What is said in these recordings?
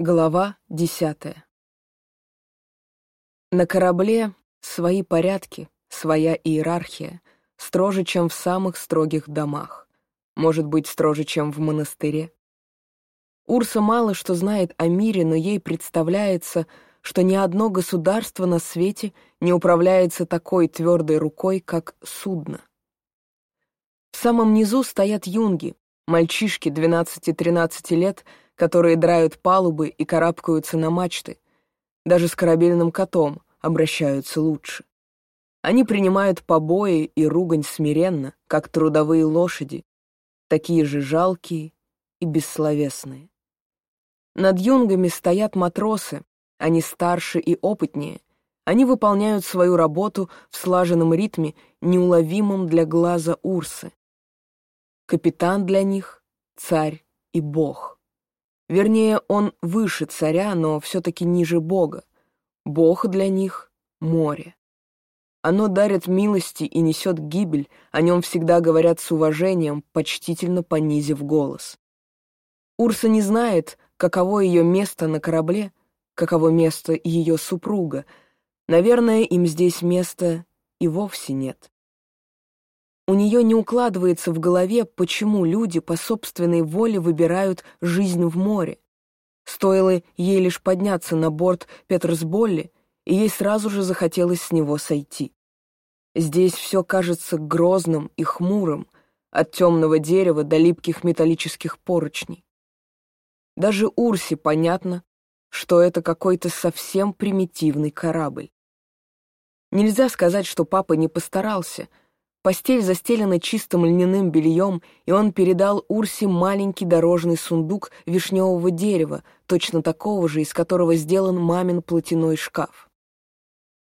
Глава десятая. На корабле свои порядки, своя иерархия, строже, чем в самых строгих домах, может быть, строже, чем в монастыре. Урса мало что знает о мире, но ей представляется, что ни одно государство на свете не управляется такой твердой рукой, как судно. В самом низу стоят юнги, мальчишки 12-13 лет, которые драют палубы и карабкаются на мачты. Даже с корабельным котом обращаются лучше. Они принимают побои и ругань смиренно, как трудовые лошади, такие же жалкие и бессловесные. Над юнгами стоят матросы, они старше и опытнее, они выполняют свою работу в слаженном ритме, неуловимом для глаза Урсы. Капитан для них — царь и бог. Вернее, он выше царя, но все-таки ниже бога. Бог для них — море. Оно дарит милости и несет гибель, о нем всегда говорят с уважением, почтительно понизив голос. Урса не знает, каково ее место на корабле, каково место ее супруга. Наверное, им здесь места и вовсе нет. У нее не укладывается в голове, почему люди по собственной воле выбирают жизнь в море. Стоило ей лишь подняться на борт Петерсболли, и ей сразу же захотелось с него сойти. Здесь все кажется грозным и хмурым, от темного дерева до липких металлических поручней. Даже Урсе понятно, что это какой-то совсем примитивный корабль. Нельзя сказать, что папа не постарался — Постель застелена чистым льняным бельем, и он передал Урсе маленький дорожный сундук вишневого дерева, точно такого же, из которого сделан мамин платяной шкаф.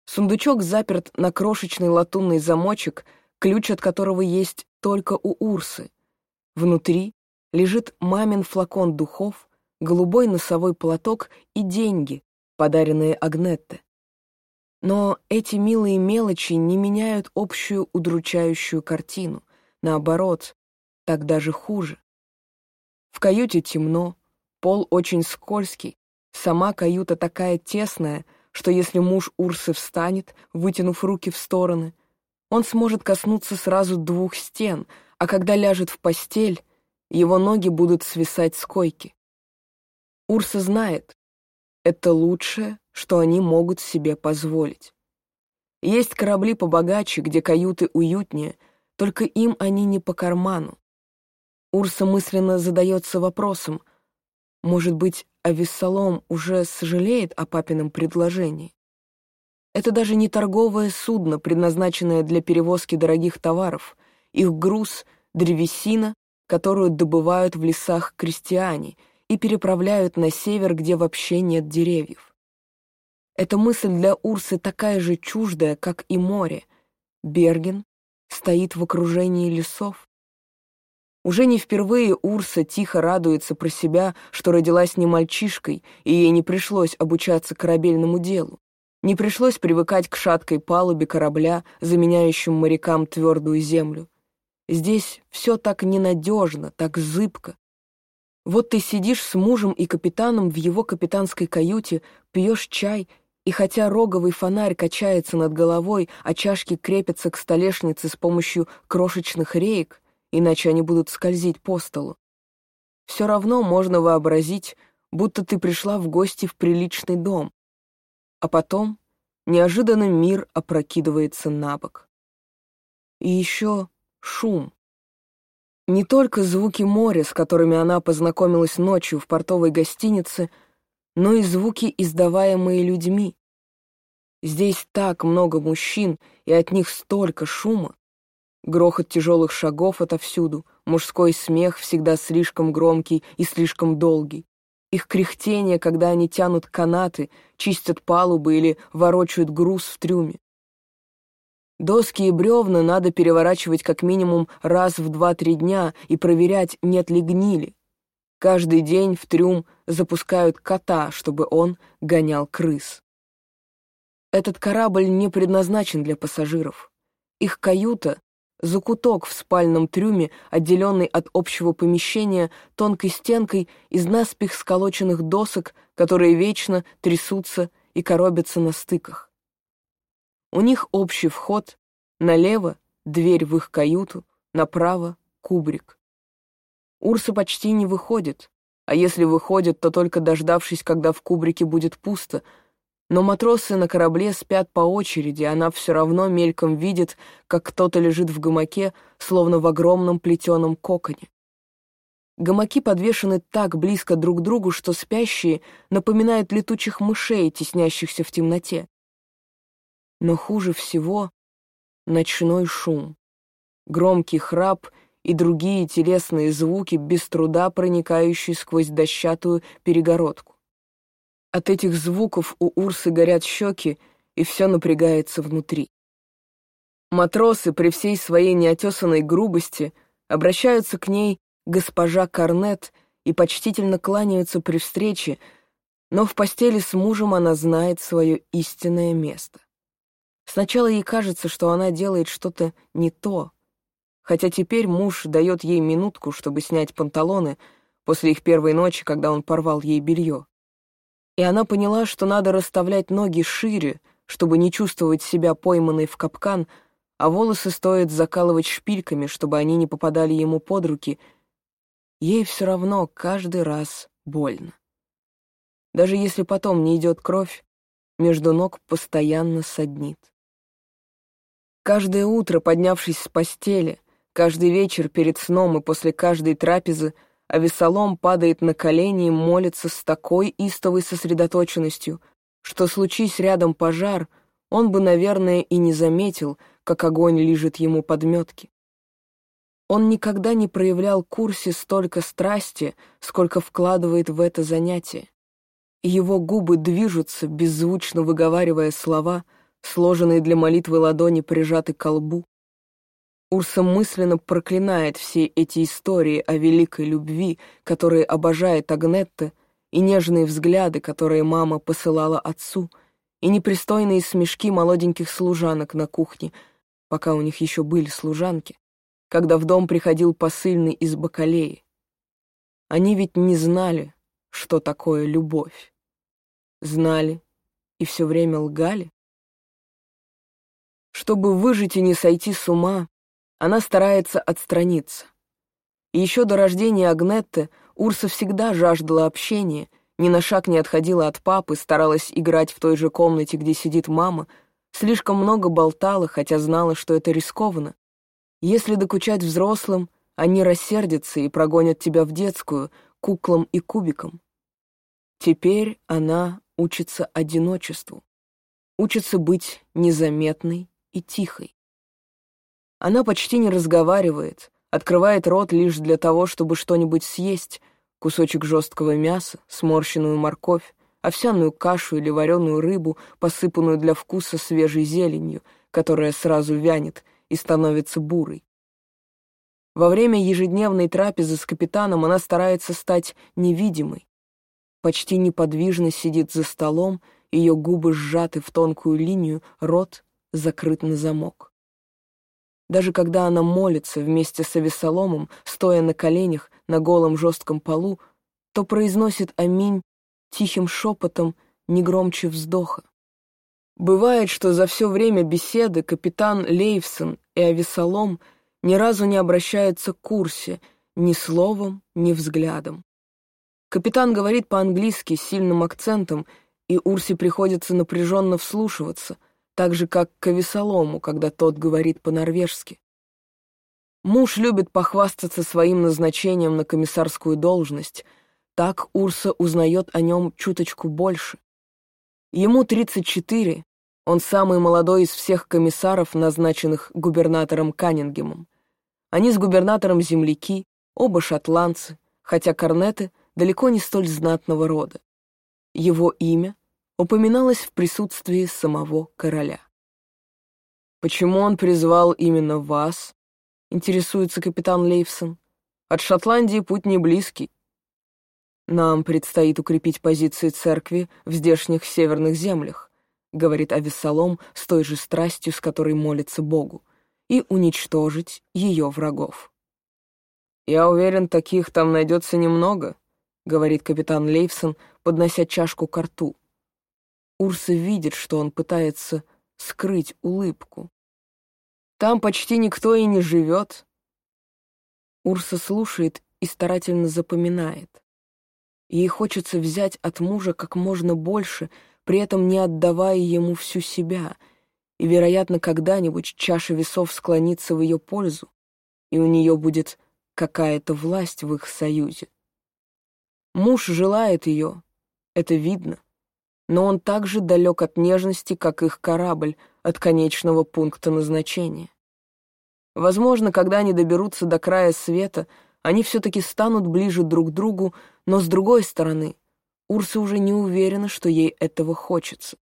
Сундучок заперт на крошечный латунный замочек, ключ от которого есть только у Урсы. Внутри лежит мамин флакон духов, голубой носовой платок и деньги, подаренные Агнетте. Но эти милые мелочи не меняют общую удручающую картину. Наоборот, так даже хуже. В каюте темно, пол очень скользкий, сама каюта такая тесная, что если муж Урсы встанет, вытянув руки в стороны, он сможет коснуться сразу двух стен, а когда ляжет в постель, его ноги будут свисать с койки. Урса знает, это лучшее, что они могут себе позволить. Есть корабли побогаче, где каюты уютнее, только им они не по карману. Урса мысленно задается вопросом, может быть, Авессалом уже сожалеет о папином предложении? Это даже не торговое судно, предназначенное для перевозки дорогих товаров. Их груз — древесина, которую добывают в лесах крестьяне и переправляют на север, где вообще нет деревьев. Эта мысль для Урсы такая же чуждая, как и море. Берген стоит в окружении лесов. Уже не впервые Урса тихо радуется про себя, что родилась не мальчишкой, и ей не пришлось обучаться корабельному делу. Не пришлось привыкать к шаткой палубе корабля, заменяющим морякам твердую землю. Здесь все так ненадежно, так зыбко. Вот ты сидишь с мужем и капитаном в его капитанской каюте, пьешь чай и хотя роговый фонарь качается над головой, а чашки крепятся к столешнице с помощью крошечных реек, иначе они будут скользить по столу, все равно можно вообразить, будто ты пришла в гости в приличный дом. А потом неожиданно мир опрокидывается на бок. И еще шум. Не только звуки моря, с которыми она познакомилась ночью в портовой гостинице — но и звуки, издаваемые людьми. Здесь так много мужчин, и от них столько шума. Грохот тяжелых шагов отовсюду, мужской смех всегда слишком громкий и слишком долгий. Их кряхтение, когда они тянут канаты, чистят палубы или ворочают груз в трюме. Доски и бревна надо переворачивать как минимум раз в два-три дня и проверять, нет ли гнили. Каждый день в трюм запускают кота, чтобы он гонял крыс. Этот корабль не предназначен для пассажиров. Их каюта закуток в спальном трюме, отделенный от общего помещения тонкой стенкой из наспех сколоченных досок, которые вечно трясутся и коробятся на стыках. У них общий вход, налево — дверь в их каюту, направо — кубрик. Урса почти не выходит, а если выходит, то только дождавшись, когда в кубрике будет пусто — но матросы на корабле спят по очереди, она все равно мельком видит, как кто-то лежит в гамаке, словно в огромном плетеном коконе. Гамаки подвешены так близко друг к другу, что спящие напоминают летучих мышей, теснящихся в темноте. Но хуже всего — ночной шум, громкий храп и другие телесные звуки, без труда проникающие сквозь дощатую перегородку. От этих звуков у Урсы горят щеки, и все напрягается внутри. Матросы при всей своей неотесанной грубости обращаются к ней госпожа Корнет и почтительно кланяются при встрече, но в постели с мужем она знает свое истинное место. Сначала ей кажется, что она делает что-то не то, хотя теперь муж дает ей минутку, чтобы снять панталоны после их первой ночи, когда он порвал ей белье и она поняла, что надо расставлять ноги шире, чтобы не чувствовать себя пойманной в капкан, а волосы стоит закалывать шпильками, чтобы они не попадали ему под руки. Ей все равно каждый раз больно. Даже если потом не идет кровь, между ног постоянно саднит. Каждое утро, поднявшись с постели, каждый вечер перед сном и после каждой трапезы — а Весолом падает на колени и молится с такой истовой сосредоточенностью, что, случись рядом пожар, он бы, наверное, и не заметил, как огонь лижет ему подметки. Он никогда не проявлял Курсе столько страсти, сколько вкладывает в это занятие. Его губы движутся, беззвучно выговаривая слова, сложенные для молитвы ладони прижаты к колбу. Урса мысленно проклинает все эти истории о великой любви, которые обожает Агнетта, и нежные взгляды, которые мама посылала отцу, и непристойные смешки молоденьких служанок на кухне, пока у них еще были служанки, когда в дом приходил посыльный из Бакалеи. Они ведь не знали, что такое любовь. Знали и все время лгали. Чтобы выжить и не сойти с ума, она старается отстраниться. И еще до рождения Агнетты Урса всегда жаждала общения, ни на шаг не отходила от папы, старалась играть в той же комнате, где сидит мама, слишком много болтала, хотя знала, что это рискованно. Если докучать взрослым, они рассердятся и прогонят тебя в детскую, куклам и кубикам. Теперь она учится одиночеству, учится быть незаметной и тихой. Она почти не разговаривает, открывает рот лишь для того, чтобы что-нибудь съесть, кусочек жесткого мяса, сморщенную морковь, овсяную кашу или вареную рыбу, посыпанную для вкуса свежей зеленью, которая сразу вянет и становится бурой. Во время ежедневной трапезы с капитаном она старается стать невидимой. Почти неподвижно сидит за столом, ее губы сжаты в тонкую линию, рот закрыт на замок. Даже когда она молится вместе с Авесоломом, стоя на коленях на голом жестком полу, то произносит «Аминь» тихим шепотом, не громче вздоха. Бывает, что за все время беседы капитан Лейвсон и Авесолом ни разу не обращаются к курсе ни словом, ни взглядом. Капитан говорит по-английски с сильным акцентом, и Урсе приходится напряженно вслушиваться — так же, как к Авесолому, когда тот говорит по-норвежски. Муж любит похвастаться своим назначением на комиссарскую должность, так Урса узнает о нем чуточку больше. Ему 34, он самый молодой из всех комиссаров, назначенных губернатором Каннингемом. Они с губернатором земляки, оба шотландцы, хотя корнеты далеко не столь знатного рода. Его имя упоминалось в присутствии самого короля. «Почему он призвал именно вас?» — интересуется капитан Лейфсон. «От Шотландии путь не близкий. Нам предстоит укрепить позиции церкви в здешних северных землях», — говорит Авессалом с той же страстью, с которой молится Богу. и уничтожить ее врагов. «Я уверен, таких там найдется немного», — говорит капитан Лейвсон, поднося чашку к рту. Урса видит, что он пытается скрыть улыбку. «Там почти никто и не живет». Урса слушает и старательно запоминает. Ей хочется взять от мужа как можно больше, при этом не отдавая ему всю себя, и, вероятно, когда-нибудь чаша весов склонится в ее пользу, и у нее будет какая-то власть в их союзе. Муж желает ее, это видно, но он так же далек от нежности, как их корабль от конечного пункта назначения. Возможно, когда они доберутся до края света, они все-таки станут ближе друг к другу, но с другой стороны, Урса уже не уверена, что ей этого хочется.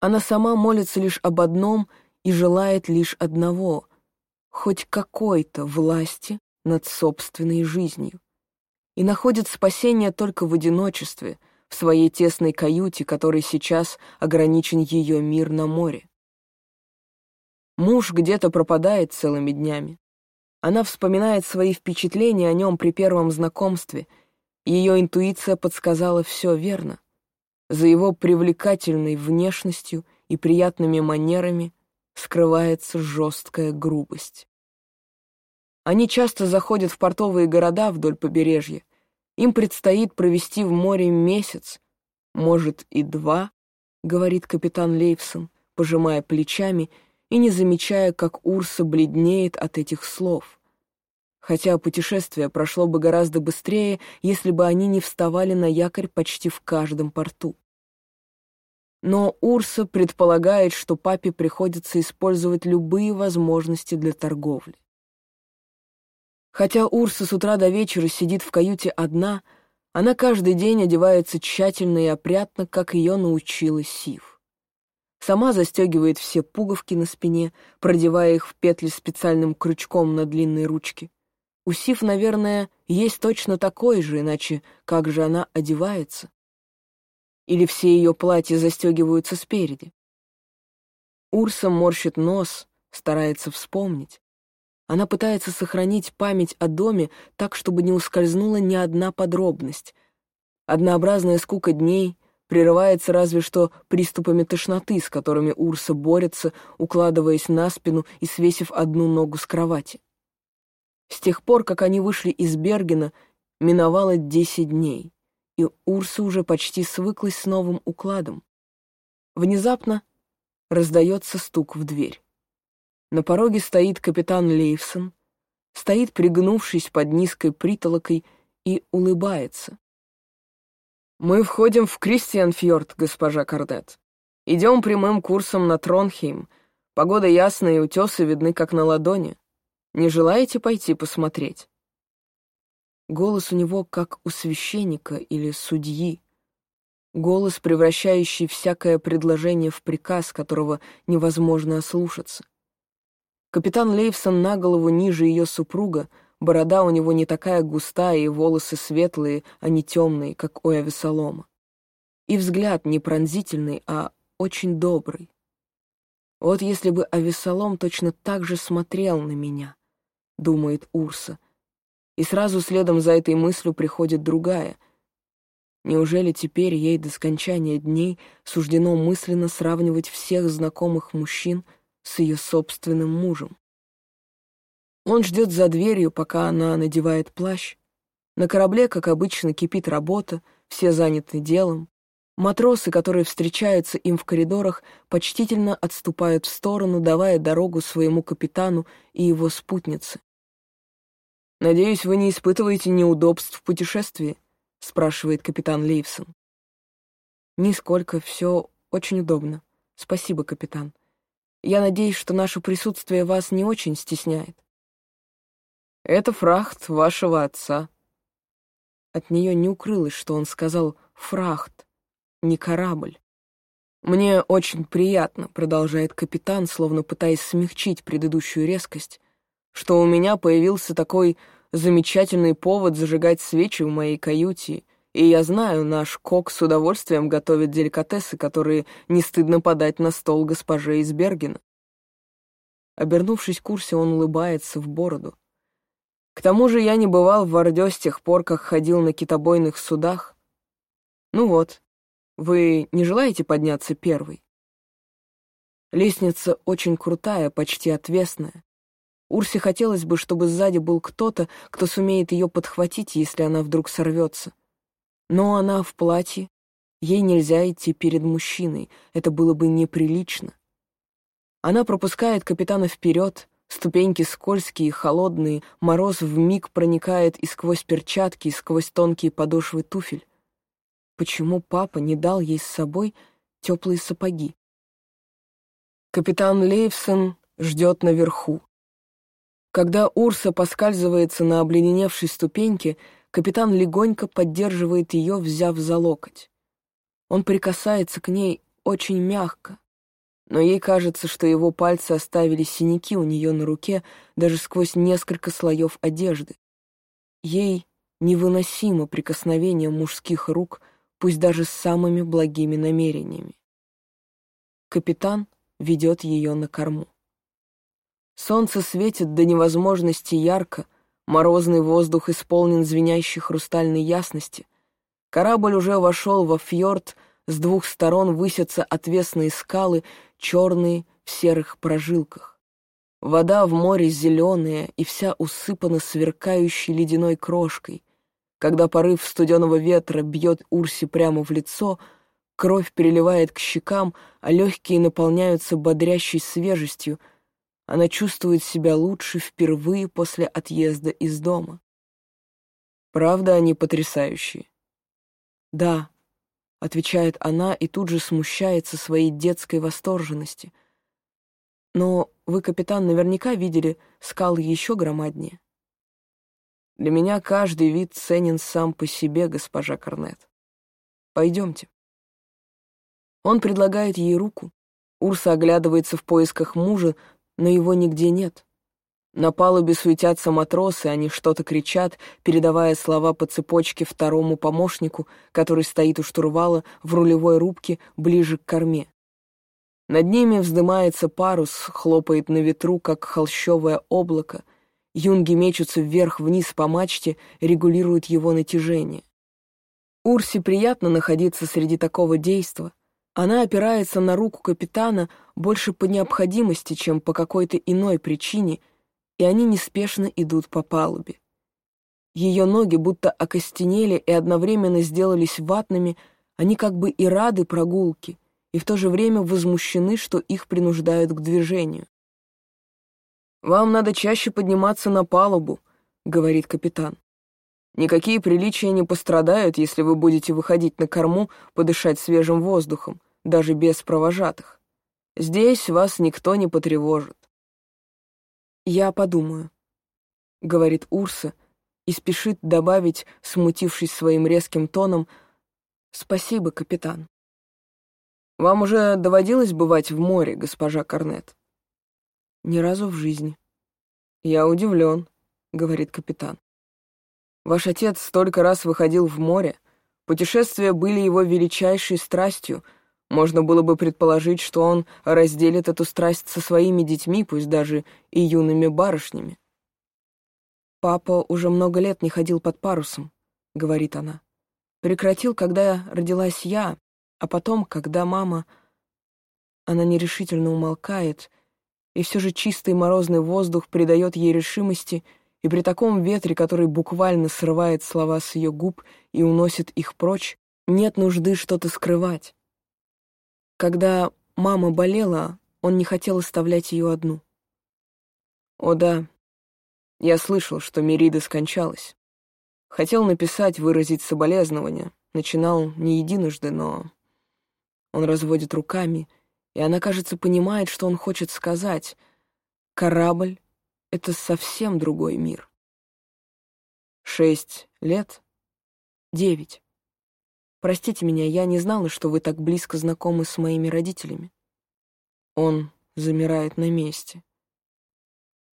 Она сама молится лишь об одном и желает лишь одного — хоть какой-то власти над собственной жизнью. И находит спасение только в одиночестве, в своей тесной каюте, которой сейчас ограничен ее мир на море. Муж где-то пропадает целыми днями. Она вспоминает свои впечатления о нем при первом знакомстве. Ее интуиция подсказала все верно. За его привлекательной внешностью и приятными манерами скрывается жесткая грубость. Они часто заходят в портовые города вдоль побережья. Им предстоит провести в море месяц, может, и два, говорит капитан Лейвсон, пожимая плечами и не замечая, как Урса бледнеет от этих слов. Хотя путешествие прошло бы гораздо быстрее, если бы они не вставали на якорь почти в каждом порту. Но Урса предполагает, что папе приходится использовать любые возможности для торговли. Хотя Урса с утра до вечера сидит в каюте одна, она каждый день одевается тщательно и опрятно, как ее научила Сив. Сама застегивает все пуговки на спине, продевая их в петли специальным крючком на длинной ручке. У Сив, наверное, есть точно такой же, иначе как же она одевается? Или все ее платья застегиваются спереди? Урса морщит нос, старается вспомнить. Она пытается сохранить память о доме так, чтобы не ускользнула ни одна подробность. Однообразная скука дней — прерывается разве что приступами тошноты, с которыми Урса борется, укладываясь на спину и свесив одну ногу с кровати. С тех пор, как они вышли из Бергена, миновало десять дней, и Урса уже почти свыклась с новым укладом. Внезапно раздается стук в дверь. На пороге стоит капитан Лейвсон, стоит, пригнувшись под низкой притолокой, и улыбается. «Мы входим в Кристианфьорд, госпожа Кардет. Идем прямым курсом на Тронхейм. Погода ясная, и утесы видны как на ладони. Не желаете пойти посмотреть?» Голос у него как у священника или судьи. Голос, превращающий всякое предложение в приказ, которого невозможно ослушаться. Капитан Лейвсон на голову ниже ее супруга — Борода у него не такая густая, и волосы светлые, а не темные, как у Авесолома. И взгляд не пронзительный, а очень добрый. Вот если бы Авесолом точно так же смотрел на меня, думает Урса. И сразу следом за этой мыслью приходит другая. Неужели теперь ей до скончания дней суждено мысленно сравнивать всех знакомых мужчин с ее собственным мужем? Он ждет за дверью, пока она надевает плащ. На корабле, как обычно, кипит работа, все заняты делом. Матросы, которые встречаются им в коридорах, почтительно отступают в сторону, давая дорогу своему капитану и его спутнице. «Надеюсь, вы не испытываете неудобств в путешествии?» — спрашивает капитан Лейвсон. «Нисколько, все очень удобно. Спасибо, капитан. Я надеюсь, что наше присутствие вас не очень стесняет». Это фрахт вашего отца». От нее не укрылось, что он сказал «фрахт», не «корабль». «Мне очень приятно», — продолжает капитан, словно пытаясь смягчить предыдущую резкость, «что у меня появился такой замечательный повод зажигать свечи в моей каюте, и я знаю, наш кок с удовольствием готовит деликатесы, которые не стыдно подать на стол госпоже из Бергена. Обернувшись к Урсе, он улыбается в бороду. К тому же я не бывал в Ордё с тех пор, как ходил на китобойных судах. Ну вот, вы не желаете подняться первый? Лестница очень крутая, почти отвесная. Урсе хотелось бы, чтобы сзади был кто-то, кто сумеет ее подхватить, если она вдруг сорвется. Но она в платье, ей нельзя идти перед мужчиной, это было бы неприлично. Она пропускает капитана вперед, ступеньки скользкие холодные, мороз вмиг проникает и сквозь перчатки, и сквозь тонкие подошвы туфель. Почему папа не дал ей с собой теплые сапоги? Капитан Лейвсон ждет наверху. Когда Урса поскальзывается на обледеневшей ступеньке, капитан легонько поддерживает ее, взяв за локоть. Он прикасается к ней очень мягко, но ей кажется, что его пальцы оставили синяки у нее на руке даже сквозь несколько слоев одежды. Ей невыносимо прикосновение мужских рук, пусть даже с самыми благими намерениями. Капитан ведет ее на корму. Солнце светит до невозможности ярко, морозный воздух исполнен звенящей хрустальной ясности. Корабль уже вошел во фьорд, с двух сторон высятся отвесные скалы, черные в серых прожилках. Вода в море зеленая и вся усыпана сверкающей ледяной крошкой. Когда порыв студеного ветра бьет Урси прямо в лицо, кровь переливает к щекам, а легкие наполняются бодрящей свежестью. Она чувствует себя лучше впервые после отъезда из дома. Правда, они потрясающие. Да, — отвечает она и тут же смущается своей детской восторженности. «Но вы, капитан, наверняка видели скалы еще громаднее». «Для меня каждый вид ценен сам по себе, госпожа Корнет. Пойдемте». Он предлагает ей руку. Урса оглядывается в поисках мужа, но его нигде нет. На палубе суетятся матросы, они что-то кричат, передавая слова по цепочке второму помощнику, который стоит у штурвала в рулевой рубке ближе к корме. Над ними вздымается парус, хлопает на ветру, как холщовое облако. Юнги мечутся вверх-вниз по мачте, регулируют его натяжение. Урсе приятно находиться среди такого действа. Она опирается на руку капитана больше по необходимости, чем по какой-то иной причине — и они неспешно идут по палубе. Ее ноги будто окостенели и одновременно сделались ватными, они как бы и рады прогулке, и в то же время возмущены, что их принуждают к движению. «Вам надо чаще подниматься на палубу», — говорит капитан. «Никакие приличия не пострадают, если вы будете выходить на корму подышать свежим воздухом, даже без провожатых. Здесь вас никто не потревожит. «Я подумаю», — говорит Урса и спешит добавить, смутившись своим резким тоном, «Спасибо, капитан». «Вам уже доводилось бывать в море, госпожа Корнет?» «Ни разу в жизни». «Я удивлен», — говорит капитан. «Ваш отец столько раз выходил в море. Путешествия были его величайшей страстью — можно было бы предположить, что он разделит эту страсть со своими детьми, пусть даже и юными барышнями. «Папа уже много лет не ходил под парусом», — говорит она. «Прекратил, когда родилась я, а потом, когда мама...» Она нерешительно умолкает, и все же чистый морозный воздух придает ей решимости, и при таком ветре, который буквально срывает слова с ее губ и уносит их прочь, нет нужды что-то скрывать. Когда мама болела, он не хотел оставлять ее одну. О да, я слышал, что Мерида скончалась. Хотел написать, выразить соболезнования. Начинал не единожды, но... Он разводит руками, и она, кажется, понимает, что он хочет сказать. Корабль — это совсем другой мир. Шесть лет? Девять. Простите меня, я не знала, что вы так близко знакомы с моими родителями. Он замирает на месте.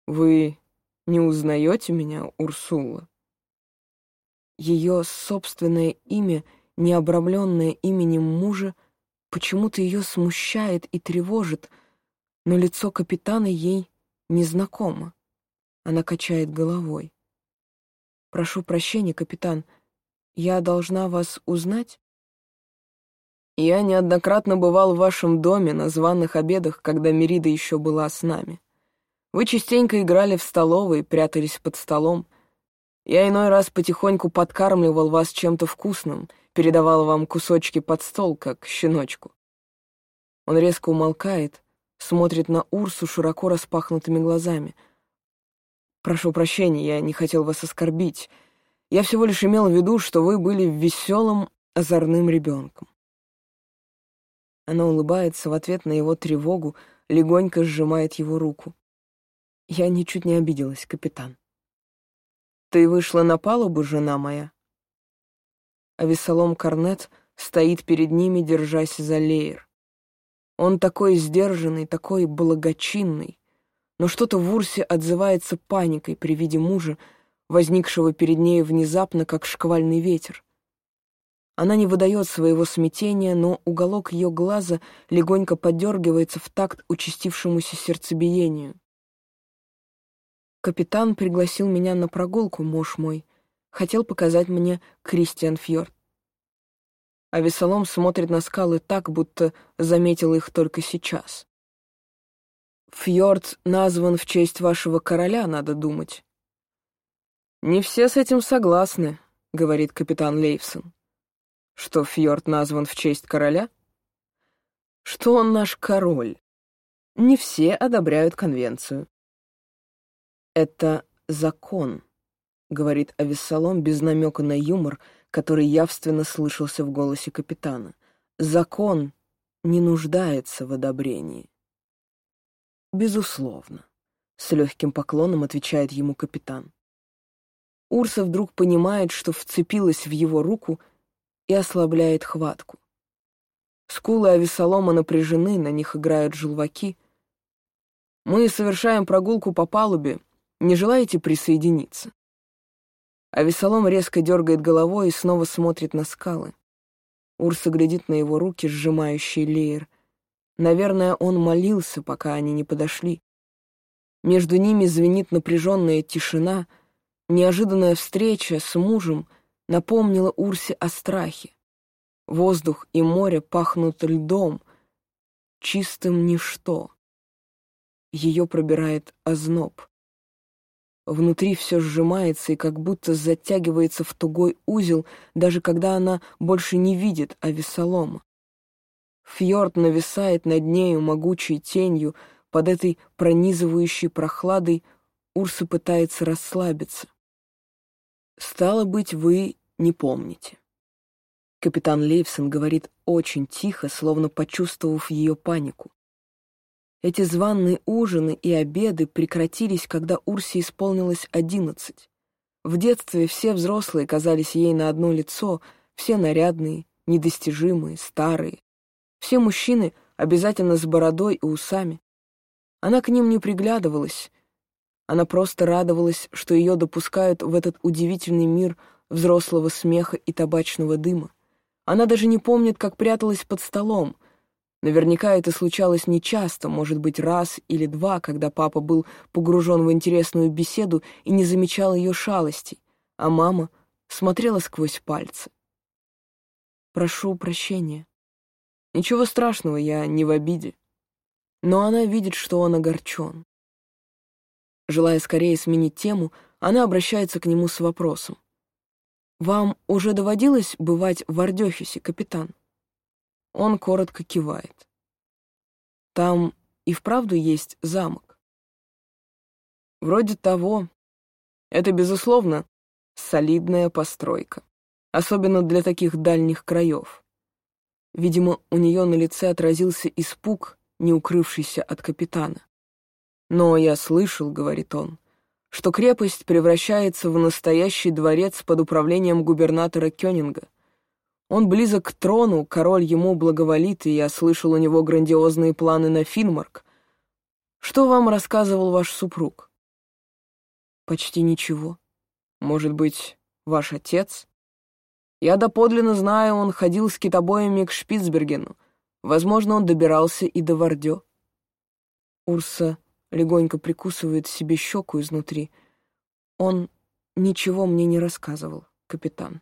Вы не узнаете меня, Урсула? Ее собственное имя, не обрамленное именем мужа, почему-то ее смущает и тревожит, но лицо капитана ей незнакомо. Она качает головой. «Прошу прощения, капитан. Я должна вас узнать?» «Я неоднократно бывал в вашем доме на званых обедах, когда Мерида еще была с нами. Вы частенько играли в столовой, прятались под столом. Я иной раз потихоньку подкармливал вас чем-то вкусным, передавал вам кусочки под стол, как щеночку». Он резко умолкает, смотрит на Урсу широко распахнутыми глазами. «Прошу прощения, я не хотел вас оскорбить. Я всего лишь имел в виду, что вы были веселым, озорным ребенком. Она улыбается в ответ на его тревогу, легонько сжимает его руку. Я ничуть не обиделась, капитан. «Ты вышла на палубу, жена моя?» А Весолом Корнет стоит перед ними, держась за леер. Он такой сдержанный, такой благочинный, но что-то в Урсе отзывается паникой при виде мужа, возникшего перед ней внезапно, как шквальный ветер. Она не выдает своего смятения, но уголок ее глаза легонько подергивается в такт участившемуся сердцебиению. Капитан пригласил меня на прогулку, муж мой. Хотел показать мне Кристиан Фьорд. А Весолом смотрит на скалы так, будто заметил их только сейчас. Фьорд назван в честь вашего короля, надо думать. «Не все с этим согласны», — говорит капитан Лейвсон. Что фьорд назван в честь короля? Что он наш король? Не все одобряют конвенцию. Это закон, говорит Авессалом без намека на юмор, который явственно слышался в голосе капитана. Закон не нуждается в одобрении. Безусловно, с легким поклоном отвечает ему капитан. Урса вдруг понимает, что вцепилась в его руку — и ослабляет хватку. Скулы Авесолома напряжены, на них играют желваки. Мы совершаем прогулку по палубе. Не желаете присоединиться? Авесолом резко дергает головой и снова смотрит на скалы. Урса глядит на его руки, сжимающие леер. Наверное, он молился, пока они не подошли. Между ними звенит напряженная тишина, неожиданная встреча с мужем — напомнила Урсе о страхе. Воздух и море пахнут льдом, чистым ничто. Ее пробирает озноб. Внутри все сжимается и как будто затягивается в тугой узел, даже когда она больше не видит Авесолома. Фьорд нависает над нею могучей тенью, под этой пронизывающей прохладой Урса пытается расслабиться. «Стало быть, вы не помните». Капитан Лейвсон говорит очень тихо, словно почувствовав ее панику. Эти званные ужины и обеды прекратились, когда Урсе исполнилось одиннадцать. В детстве все взрослые казались ей на одно лицо, все нарядные, недостижимые, старые. Все мужчины обязательно с бородой и усами. Она к ним не приглядывалась, она просто радовалась, что ее допускают в этот удивительный мир взрослого смеха и табачного дыма. Она даже не помнит, как пряталась под столом. Наверняка это случалось нечасто, может быть, раз или два, когда папа был погружен в интересную беседу и не замечал ее шалостей, а мама смотрела сквозь пальцы. «Прошу прощения. Ничего страшного, я не в обиде. Но она видит, что он огорчен. Желая скорее сменить тему, она обращается к нему с вопросом. «Вам уже доводилось бывать в Ардёхюсе, капитан?» Он коротко кивает. «Там и вправду есть замок?» «Вроде того. Это, безусловно, солидная постройка, особенно для таких дальних краев. Видимо, у нее на лице отразился испуг, не укрывшийся от капитана. «Но я слышал, — говорит он, — что крепость превращается в настоящий дворец под управлением губернатора Кёнинга. Он близок к трону, король ему благоволит, и я слышал у него грандиозные планы на Финмарк. Что вам рассказывал ваш супруг?» «Почти ничего. Может быть, ваш отец?» «Я доподлинно знаю, он ходил с китобоями к Шпицбергену. Возможно, он добирался и до Вардё». Урса легонько прикусывает себе щеку изнутри. Он ничего мне не рассказывал, капитан.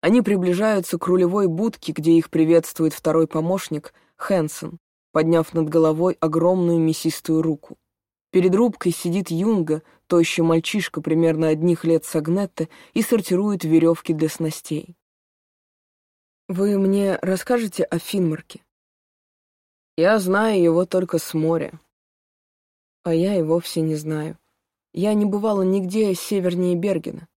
Они приближаются к рулевой будке, где их приветствует второй помощник, Хэнсон, подняв над головой огромную мясистую руку. Перед рубкой сидит Юнга, тощий мальчишка примерно одних лет с Агнетте, и сортирует веревки для снастей. «Вы мне расскажете о Финмарке?» «Я знаю его только с моря». «А я и вовсе не знаю. Я не бывала нигде севернее Бергена».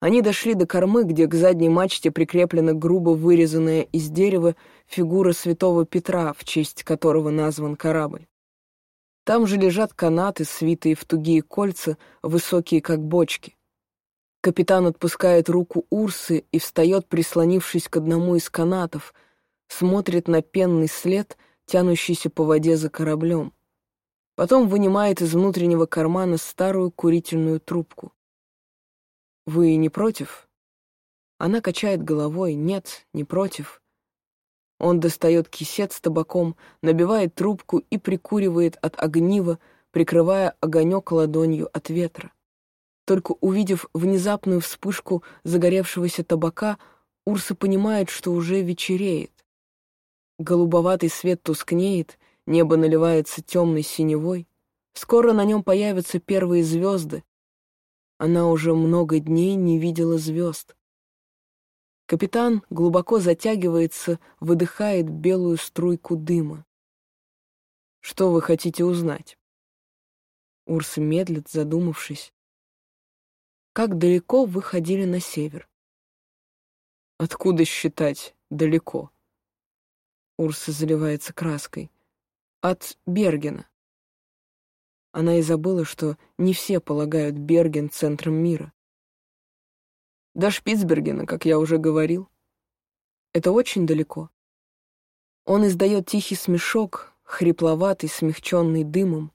Они дошли до кормы, где к задней мачте прикреплена грубо вырезанная из дерева фигура святого Петра, в честь которого назван корабль. Там же лежат канаты, свитые в тугие кольца, высокие как бочки. Капитан отпускает руку Урсы и встает, прислонившись к одному из канатов, смотрит на пенный след, тянущийся по воде за кораблем. Потом вынимает из внутреннего кармана старую курительную трубку. «Вы не против?» Она качает головой. «Нет, не против. Он достает кисет с табаком, набивает трубку и прикуривает от огнива, прикрывая огонек ладонью от ветра. Только увидев внезапную вспышку загоревшегося табака, Урса понимает, что уже вечереет. Голубоватый свет тускнеет, небо наливается темной синевой. Скоро на нем появятся первые звезды. Она уже много дней не видела звезд. Капитан глубоко затягивается, выдыхает белую струйку дыма. «Что вы хотите узнать?» Урса медлит, задумавшись. «Как далеко вы ходили на север?» «Откуда считать далеко?» Урса заливается краской. «От Бергена». Она и забыла, что не все полагают Берген центром мира. До Шпицбергена, как я уже говорил. Это очень далеко. Он издает тихий смешок, хрипловатый, смягченный дымом.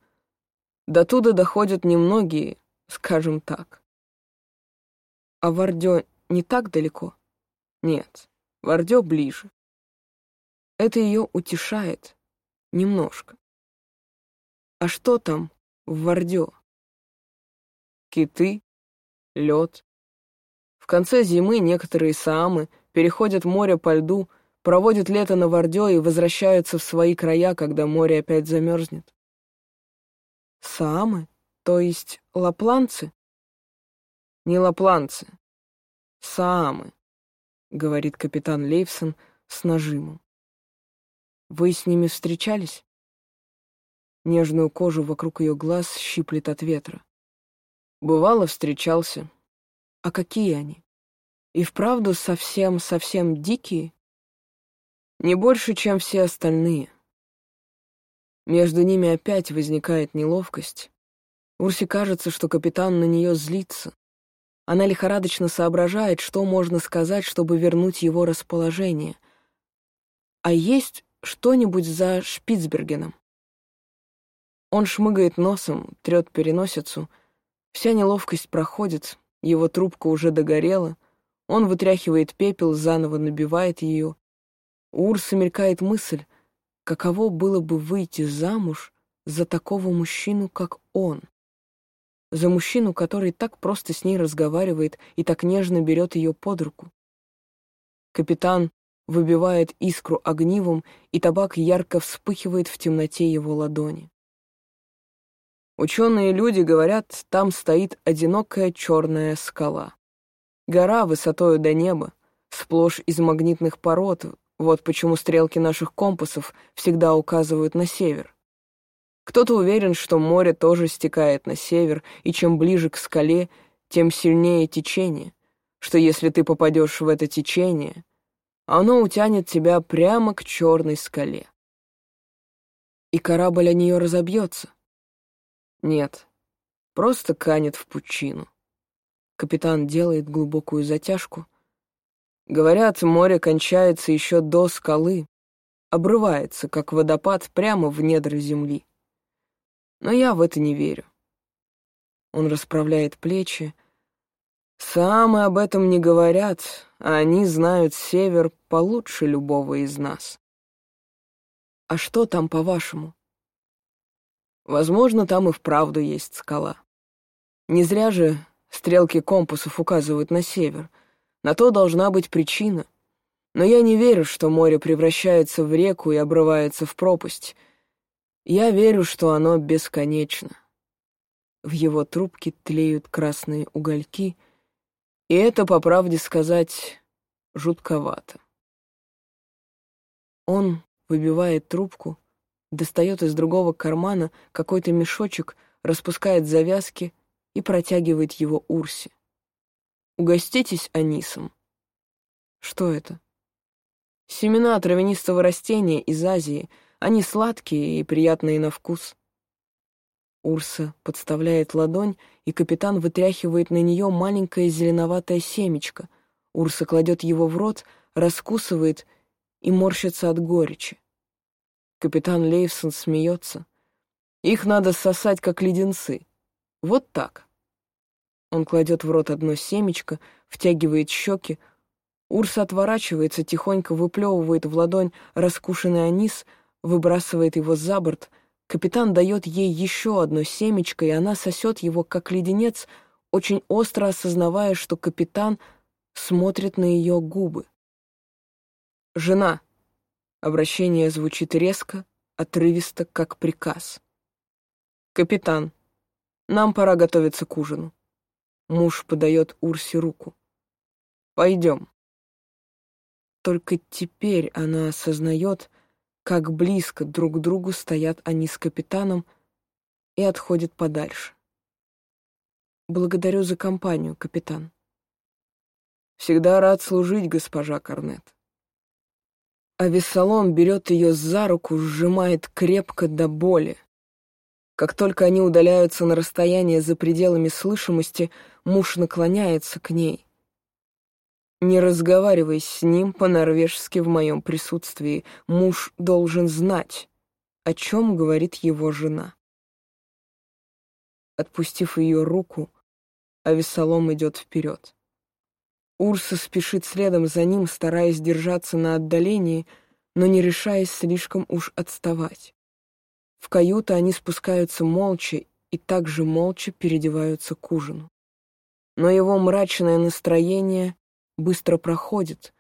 До туда доходят немногие, скажем так. А Вардё не так далеко? Нет, Вардё ближе. Это ее утешает. Немножко. А что там в Вардё? Киты, лед, в конце зимы некоторые саамы переходят море по льду, проводят лето на Вардё и возвращаются в свои края, когда море опять замерзнет. Саамы? То есть лапланцы? Не лапланцы. Саамы, говорит капитан Лейвсон с нажимом. Вы с ними встречались? Нежную кожу вокруг ее глаз щиплет от ветра. Бывало, встречался, а какие они? И вправду совсем-совсем дикие? Не больше, чем все остальные. Между ними опять возникает неловкость. Урсе кажется, что капитан на нее злится. Она лихорадочно соображает, что можно сказать, чтобы вернуть его расположение. А есть что-нибудь за Шпицбергеном? Он шмыгает носом, трет переносицу. Вся неловкость проходит, его трубка уже догорела, он вытряхивает пепел, заново набивает ее. У Урса мелькает мысль, каково было бы выйти замуж за такого мужчину, как он. За мужчину, который так просто с ней разговаривает и так нежно берет ее под руку. Капитан выбивает искру огнивом, и табак ярко вспыхивает в темноте его ладони. Ученые люди говорят, там стоит одинокая черная скала. Гора высотою до неба, сплошь из магнитных пород, вот почему стрелки наших компасов всегда указывают на север. Кто-то уверен, что море тоже стекает на север, и чем ближе к скале, тем сильнее течение, что если ты попадешь в это течение, оно утянет тебя прямо к черной скале. И корабль о нее разобьется. Нет, просто канет в пучину. Капитан делает глубокую затяжку. Говорят, море кончается еще до скалы, обрывается, как водопад, прямо в недра земли. Но я в это не верю. Он расправляет плечи. Самы об этом не говорят, а они знают север получше любого из нас. А что там, по-вашему? Возможно, там и вправду есть скала. Не зря же стрелки компасов указывают на север. На то должна быть причина. Но я не верю, что море превращается в реку и обрывается в пропасть. Я верю, что оно бесконечно. В его трубке тлеют красные угольки, и это, по правде сказать, жутковато. Он выбивает трубку, достает из другого кармана какой-то мешочек, распускает завязки и протягивает его Урсе. «Угоститесь анисом». «Что это?» «Семена травянистого растения из Азии. Они сладкие и приятные на вкус». Урса подставляет ладонь, и капитан вытряхивает на нее маленькое зеленоватое семечко. Урса кладет его в рот, раскусывает и морщится от горечи. Капитан Лейвсон смеется. Их надо сосать, как леденцы. Вот так. Он кладет в рот одно семечко, втягивает щеки. Урса отворачивается, тихонько выплевывает в ладонь раскушенный анис, выбрасывает его за борт. Капитан дает ей еще одно семечко, и она сосет его, как леденец, очень остро осознавая, что капитан смотрит на ее губы. «Жена», Обращение звучит резко, отрывисто, как приказ. «Капитан, нам пора готовиться к ужину». Муж подает Урсе руку. «Пойдем». Только теперь она осознает, как близко друг к другу стоят они с капитаном и отходит подальше. «Благодарю за компанию, капитан». «Всегда рад служить, госпожа Корнет». А Вессалом берет ее за руку, сжимает крепко до боли. Как только они удаляются на расстояние за пределами слышимости, муж наклоняется к ней. Не разговаривай с ним по-норвежски в моем присутствии. Муж должен знать, о чем говорит его жена. Отпустив ее руку, Авесолом идет вперед. Урса спешит следом за ним, стараясь держаться на отдалении, но не решаясь слишком уж отставать. В каюту они спускаются молча и также молча переодеваются к ужину. Но его мрачное настроение быстро проходит.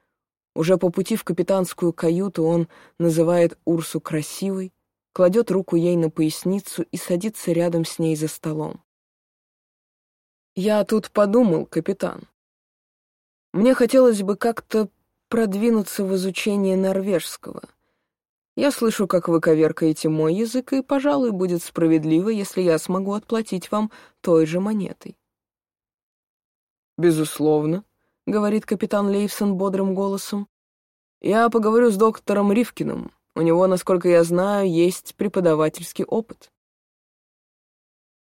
Уже по пути в капитанскую каюту он называет Урсу красивой, кладет руку ей на поясницу и садится рядом с ней за столом. «Я тут подумал, капитан. Мне хотелось бы как-то продвинуться в изучении норвежского. Я слышу, как вы коверкаете мой язык, и, пожалуй, будет справедливо, если я смогу отплатить вам той же монетой. «Безусловно», — говорит капитан Лейфсон бодрым голосом. «Я поговорю с доктором Ривкиным. У него, насколько я знаю, есть преподавательский опыт».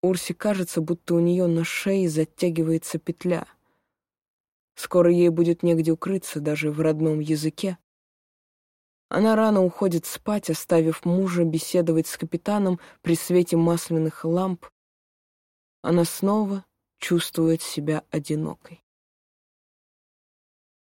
Урсе кажется, будто у нее на шее затягивается петля — Скоро ей будет негде укрыться даже в родном языке. Она рано уходит спать, оставив мужа беседовать с капитаном при свете масляных ламп. Она снова чувствует себя одинокой.